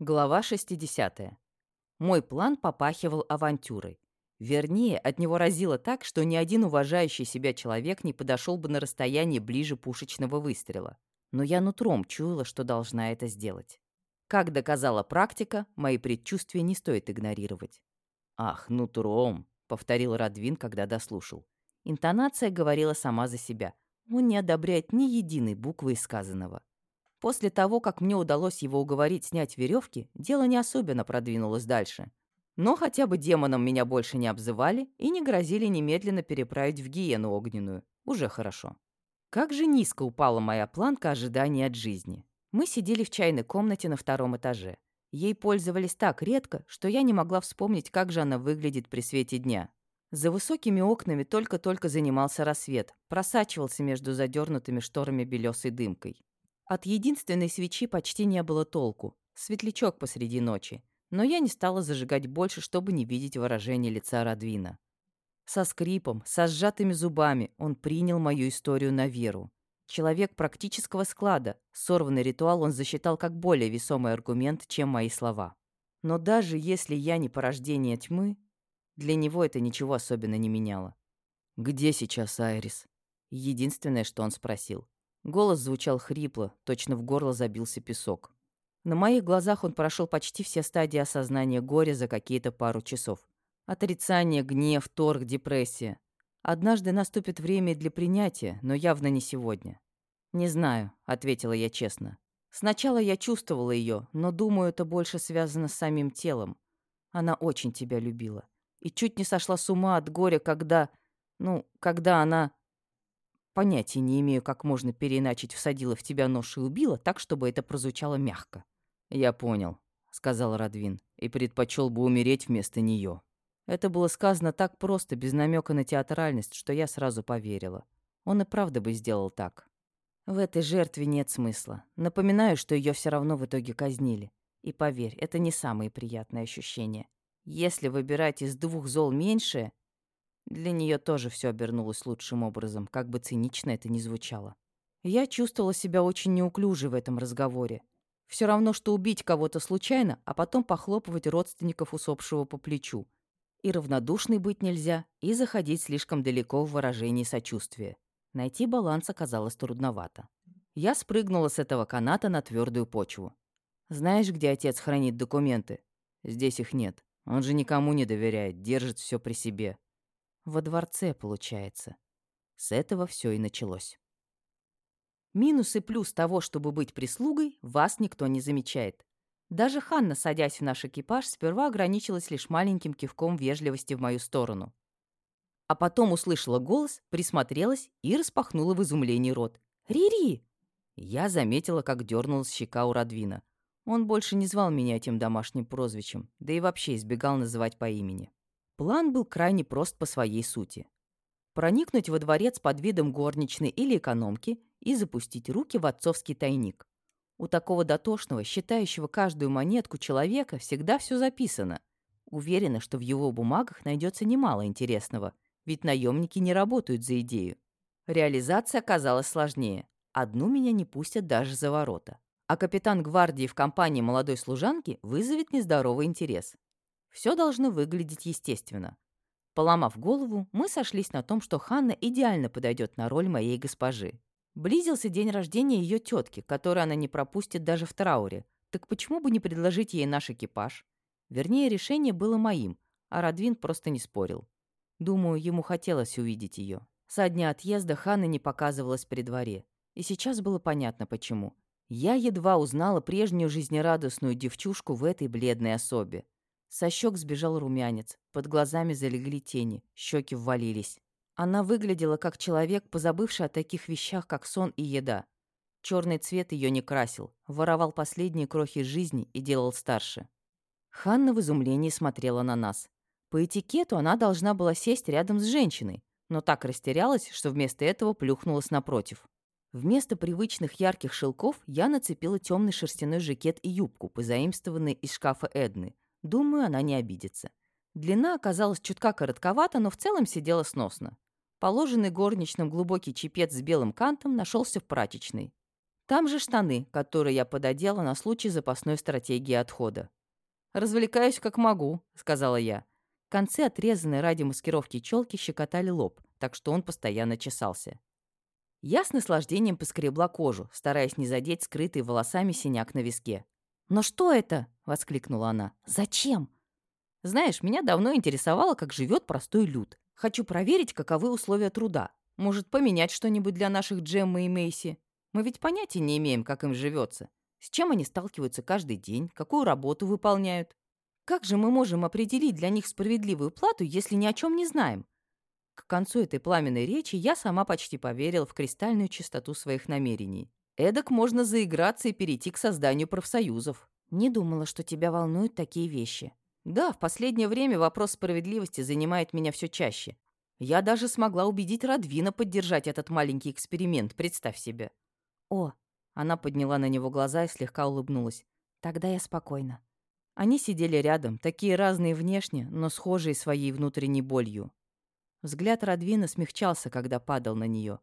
Глава 60. Мой план попахивал авантюрой. Вернее, от него разило так, что ни один уважающий себя человек не подошел бы на расстояние ближе пушечного выстрела. Но я нутром чуяла, что должна это сделать. Как доказала практика, мои предчувствия не стоит игнорировать. «Ах, нутром», — повторил Радвин, когда дослушал. Интонация говорила сама за себя. Он не одобряет ни единой буквы сказанного. После того, как мне удалось его уговорить снять веревки, дело не особенно продвинулось дальше. Но хотя бы демоном меня больше не обзывали и не грозили немедленно переправить в гиену огненную. Уже хорошо. Как же низко упала моя планка ожидания от жизни. Мы сидели в чайной комнате на втором этаже. Ей пользовались так редко, что я не могла вспомнить, как же она выглядит при свете дня. За высокими окнами только-только занимался рассвет, просачивался между задернутыми шторами белесой дымкой. От единственной свечи почти не было толку. Светлячок посреди ночи. Но я не стала зажигать больше, чтобы не видеть выражение лица Радвина. Со скрипом, со сжатыми зубами он принял мою историю на веру. Человек практического склада, сорванный ритуал он засчитал как более весомый аргумент, чем мои слова. Но даже если я не порождение тьмы, для него это ничего особенно не меняло. «Где сейчас Айрис?» Единственное, что он спросил. Голос звучал хрипло, точно в горло забился песок. На моих глазах он прошел почти все стадии осознания горя за какие-то пару часов. Отрицание, гнев, торг, депрессия. Однажды наступит время для принятия, но явно не сегодня. «Не знаю», — ответила я честно. «Сначала я чувствовала ее, но думаю, это больше связано с самим телом. Она очень тебя любила. И чуть не сошла с ума от горя, когда... Ну, когда она... Понятия не имею, как можно переиначить «всадила в тебя нож и убила» так, чтобы это прозвучало мягко. «Я понял», — сказал Радвин, — «и предпочел бы умереть вместо нее». Это было сказано так просто, без намека на театральность, что я сразу поверила. Он и правда бы сделал так. В этой жертве нет смысла. Напоминаю, что ее все равно в итоге казнили. И поверь, это не самые приятные ощущения. Если выбирать из двух зол меньшее, для нее тоже все обернулось лучшим образом, как бы цинично это ни звучало. Я чувствовала себя очень неуклюже в этом разговоре. Все равно, что убить кого-то случайно, а потом похлопывать родственников усопшего по плечу. И равнодушной быть нельзя, и заходить слишком далеко в выражении сочувствия. Найти баланс оказалось трудновато. Я спрыгнула с этого каната на твердую почву. «Знаешь, где отец хранит документы?» «Здесь их нет. Он же никому не доверяет, держит все при себе. Во дворце, получается. С этого все и началось. Минус и плюс того, чтобы быть прислугой, вас никто не замечает. Даже Ханна, садясь в наш экипаж, сперва ограничилась лишь маленьким кивком вежливости в мою сторону. А потом услышала голос, присмотрелась и распахнула в изумлении рот. «Рири!» Я заметила, как дернулась щека у Радвина. Он больше не звал меня этим домашним прозвищем, да и вообще избегал называть по имени. План был крайне прост по своей сути. Проникнуть во дворец под видом горничной или экономки и запустить руки в отцовский тайник. У такого дотошного, считающего каждую монетку человека, всегда все записано. Уверена, что в его бумагах найдется немало интересного, ведь наемники не работают за идею. Реализация оказалась сложнее. Одну меня не пустят даже за ворота. А капитан гвардии в компании молодой служанки вызовет нездоровый интерес. Все должно выглядеть естественно. Поломав голову, мы сошлись на том, что Ханна идеально подойдет на роль моей госпожи. Близился день рождения ее тетки, который она не пропустит даже в трауре. Так почему бы не предложить ей наш экипаж? Вернее, решение было моим, а Радвин просто не спорил. Думаю, ему хотелось увидеть ее. Со дня отъезда Ханна не показывалась при дворе. И сейчас было понятно, почему. Я едва узнала прежнюю жизнерадостную девчушку в этой бледной особе. Со щек сбежал румянец, под глазами залегли тени, щеки ввалились. Она выглядела как человек, позабывший о таких вещах, как сон и еда. Черный цвет ее не красил, воровал последние крохи жизни и делал старше. Ханна в изумлении смотрела на нас. По этикету она должна была сесть рядом с женщиной, но так растерялась, что вместо этого плюхнулась напротив. Вместо привычных ярких шелков я нацепила темный шерстяной жакет и юбку, позаимствованные из шкафа Эдны, Думаю, она не обидится. Длина оказалась чутка коротковата, но в целом сидела сносно. Положенный горничным глубокий чепец с белым кантом нашелся в прачечной. Там же штаны, которые я пододела на случай запасной стратегии отхода. «Развлекаюсь как могу», — сказала я. Концы отрезанной ради маскировки челки щекотали лоб, так что он постоянно чесался. Я с наслаждением поскребла кожу, стараясь не задеть скрытый волосами синяк на виске. «Но что это?» — воскликнула она. «Зачем?» «Знаешь, меня давно интересовало, как живет простой люд. Хочу проверить, каковы условия труда. Может, поменять что-нибудь для наших Джеммы и Мейси. Мы ведь понятия не имеем, как им живется. С чем они сталкиваются каждый день, какую работу выполняют. Как же мы можем определить для них справедливую плату, если ни о чем не знаем? К концу этой пламенной речи я сама почти поверила в кристальную чистоту своих намерений. Эдак можно заиграться и перейти к созданию профсоюзов. Не думала, что тебя волнуют такие вещи. Да, в последнее время вопрос справедливости занимает меня все чаще. Я даже смогла убедить Радвина поддержать этот маленький эксперимент, представь себе. О, она подняла на него глаза и слегка улыбнулась. Тогда я спокойна. Они сидели рядом, такие разные внешне, но схожие своей внутренней болью. Взгляд Радвина смягчался, когда падал на нее.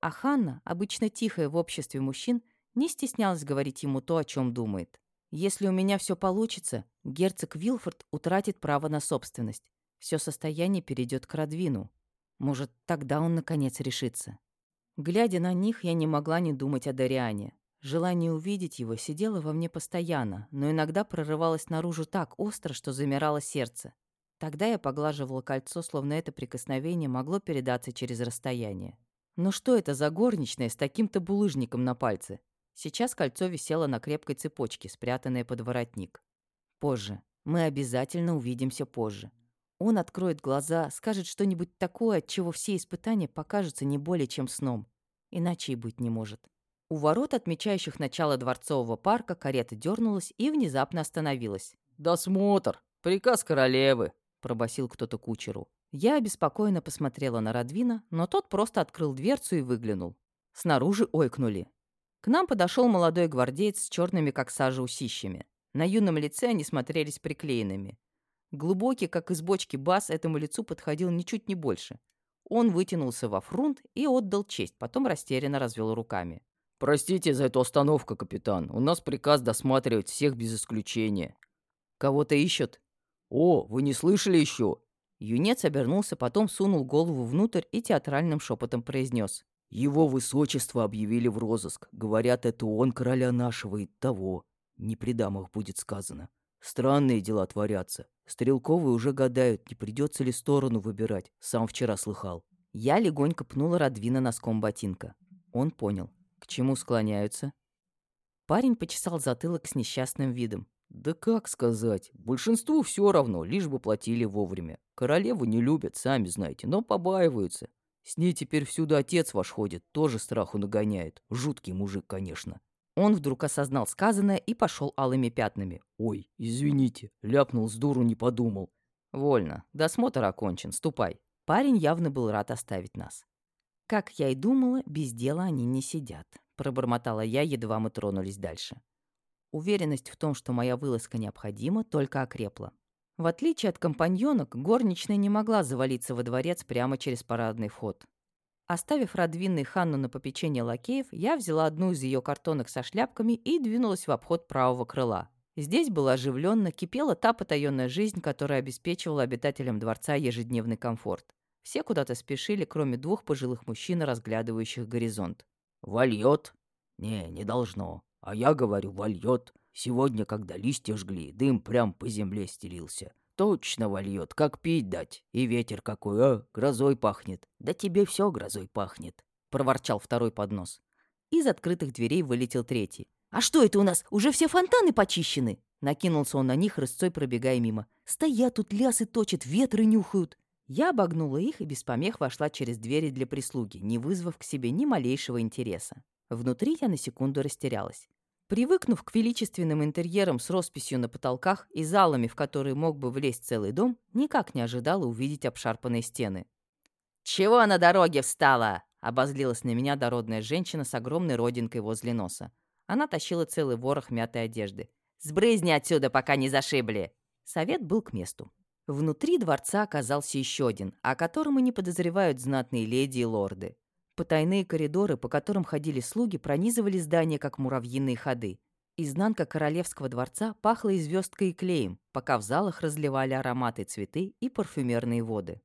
А Ханна, обычно тихая в обществе мужчин, не стеснялась говорить ему то, о чем думает. «Если у меня все получится, герцог Вилфорд утратит право на собственность. Все состояние перейдет к Радвину. Может, тогда он, наконец, решится». Глядя на них, я не могла не думать о Дариане. Желание увидеть его сидело во мне постоянно, но иногда прорывалось наружу так остро, что замирало сердце. Тогда я поглаживала кольцо, словно это прикосновение могло передаться через расстояние. Но что это за горничная с таким-то булыжником на пальце? Сейчас кольцо висело на крепкой цепочке, спрятанное под воротник. Позже. Мы обязательно увидимся позже. Он откроет глаза, скажет что-нибудь такое, от чего все испытания покажутся не более чем сном. Иначе и быть не может. У ворот, отмечающих начало Дворцового парка, карета дернулась и внезапно остановилась. «Досмотр! Приказ королевы!» — пробасил кто-то кучеру. Я обеспокоенно посмотрела на Радвина, но тот просто открыл дверцу и выглянул. Снаружи ойкнули. К нам подошел молодой гвардеец с черными, как сажа, усищами. На юном лице они смотрелись приклеенными. Глубокий, как из бочки, бас этому лицу подходил ничуть не больше. Он вытянулся во фрунт и отдал честь, потом растерянно развел руками. «Простите за эту остановку, капитан. У нас приказ досматривать всех без исключения». «Кого-то ищут?» «О, вы не слышали еще?» Юнец обернулся, потом сунул голову внутрь и театральным шепотом произнес. «Его высочество объявили в розыск. Говорят, это он короля нашего и того. Не при дамах будет сказано. Странные дела творятся. Стрелковые уже гадают, не придется ли сторону выбирать. Сам вчера слыхал». Я легонько пнула Радвина носком ботинка. Он понял. К чему склоняются? Парень почесал затылок с несчастным видом. Да как сказать? Большинству все равно, лишь бы платили вовремя. Королеву не любят, сами знаете, но побаиваются. С ней теперь всюду отец ваш ходит, тоже страху нагоняет. Жуткий мужик, конечно. Он вдруг осознал сказанное и пошел алыми пятнами. «Ой, извините, ляпнул с дуру, не подумал». «Вольно, досмотр окончен, ступай». Парень явно был рад оставить нас. «Как я и думала, без дела они не сидят», — пробормотала я, едва мы тронулись дальше. Уверенность в том, что моя вылазка необходима, только окрепла. В отличие от компаньонок, горничная не могла завалиться во дворец прямо через парадный вход. Оставив Радвинной Ханну на попечение лакеев, я взяла одну из ее картонок со шляпками и двинулась в обход правого крыла. Здесь было оживленно, кипела та потаенная жизнь, которая обеспечивала обитателям дворца ежедневный комфорт. Все куда-то спешили, кроме двух пожилых мужчин, разглядывающих горизонт. «Вольет?» «Не, не должно. А я говорю, вольет. Сегодня, когда листья жгли, дым прям по земле стелился. Точно вольет, как пить дать. И ветер какой, а, грозой пахнет. Да тебе все грозой пахнет», — проворчал второй поднос. Из открытых дверей вылетел третий. «А что это у нас? Уже все фонтаны почищены?» Накинулся он на них, рысцой пробегая мимо. «Стоят тут, лясы точат, ветры нюхают». Я обогнула их и без помех вошла через двери для прислуги, не вызвав к себе ни малейшего интереса. Внутри я на секунду растерялась. Привыкнув к величественным интерьерам с росписью на потолках и залами, в которые мог бы влезть целый дом, никак не ожидала увидеть обшарпанные стены. «Чего на дороге встала?» — обозлилась на меня дородная женщина с огромной родинкой возле носа. Она тащила целый ворох мятой одежды. «Сбрызни отсюда, пока не зашибли!» Совет был к месту. Внутри дворца оказался еще один, о котором и не подозревают знатные леди и лорды. Потайные коридоры, по которым ходили слуги, пронизывали здания, как муравьиные ходы. Изнанка королевского дворца пахла и звездкой и клеем, пока в залах разливали ароматы цветы и парфюмерные воды.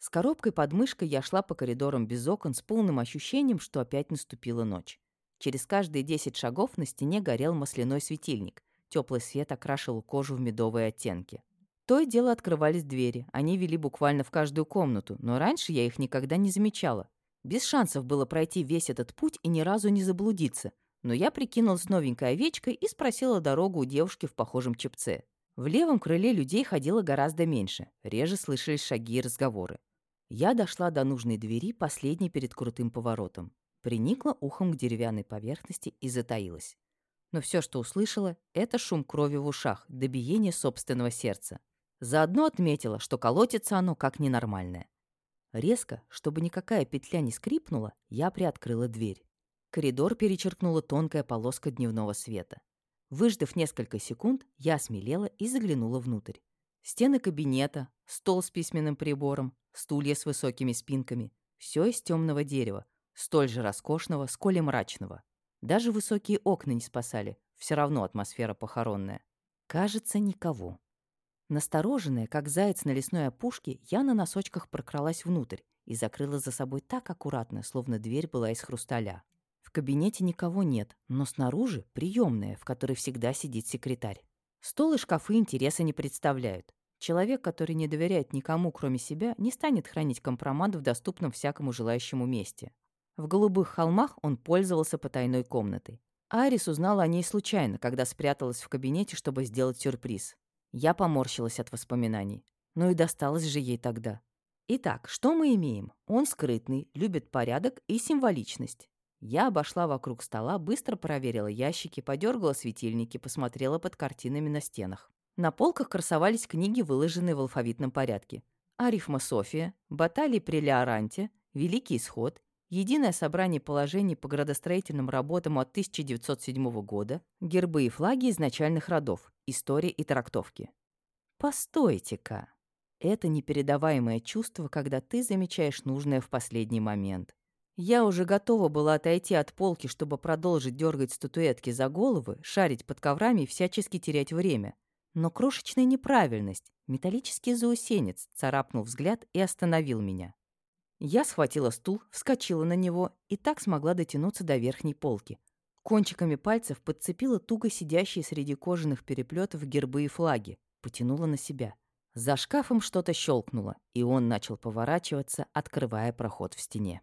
С коробкой под мышкой я шла по коридорам без окон с полным ощущением, что опять наступила ночь. Через каждые десять шагов на стене горел масляной светильник. Теплый свет окрашивал кожу в медовые оттенки. То и дело открывались двери. Они вели буквально в каждую комнату, но раньше я их никогда не замечала. Без шансов было пройти весь этот путь и ни разу не заблудиться. Но я прикинулась новенькой овечкой и спросила дорогу у девушки в похожем чепце. В левом крыле людей ходило гораздо меньше. Реже слышались шаги и разговоры. Я дошла до нужной двери, последней перед крутым поворотом. Приникла ухом к деревянной поверхности и затаилась. Но все, что услышала, это шум крови в ушах, до биения собственного сердца. Заодно отметила, что колотится оно как ненормальное. Резко, чтобы никакая петля не скрипнула, я приоткрыла дверь. Коридор перечеркнула тонкая полоска дневного света. Выждав несколько секунд, я осмелела и заглянула внутрь. Стены кабинета, стол с письменным прибором, стулья с высокими спинками. Все из темного дерева, столь же роскошного, сколь и мрачного. Даже высокие окна не спасали, все равно атмосфера похоронная. Кажется, никого. Настороженная, как заяц на лесной опушке, я на носочках прокралась внутрь и закрыла за собой так аккуратно, словно дверь была из хрусталя. В кабинете никого нет, но снаружи приемная, в которой всегда сидит секретарь. Стол и шкафы интереса не представляют. Человек, который не доверяет никому, кроме себя, не станет хранить компромат в доступном всякому желающему месте. В голубых холмах он пользовался потайной комнатой. Арис узнала о ней случайно, когда спряталась в кабинете, чтобы сделать сюрприз. Я поморщилась от воспоминаний. Ну и досталось же ей тогда. Итак, что мы имеем? Он скрытный, любит порядок и символичность. Я обошла вокруг стола, быстро проверила ящики, подергала светильники, посмотрела под картинами на стенах. На полках красовались книги, выложенные в алфавитном порядке. Арифма София, Баталий при Леоранте, Великий исход, Единое собрание положений по градостроительным работам от 1907 года, гербы и флаги изначальных родов, истории и трактовки. Постойте-ка. Это непередаваемое чувство, когда ты замечаешь нужное в последний момент. Я уже готова была отойти от полки, чтобы продолжить дергать статуэтки за головы, шарить под коврами и всячески терять время — но крошечная неправильность, металлический заусенец, царапнул взгляд и остановил меня. Я схватила стул, вскочила на него и так смогла дотянуться до верхней полки. Кончиками пальцев подцепила туго сидящие среди кожаных переплетов гербы и флаги, потянула на себя. За шкафом что-то щелкнуло, и он начал поворачиваться, открывая проход в стене.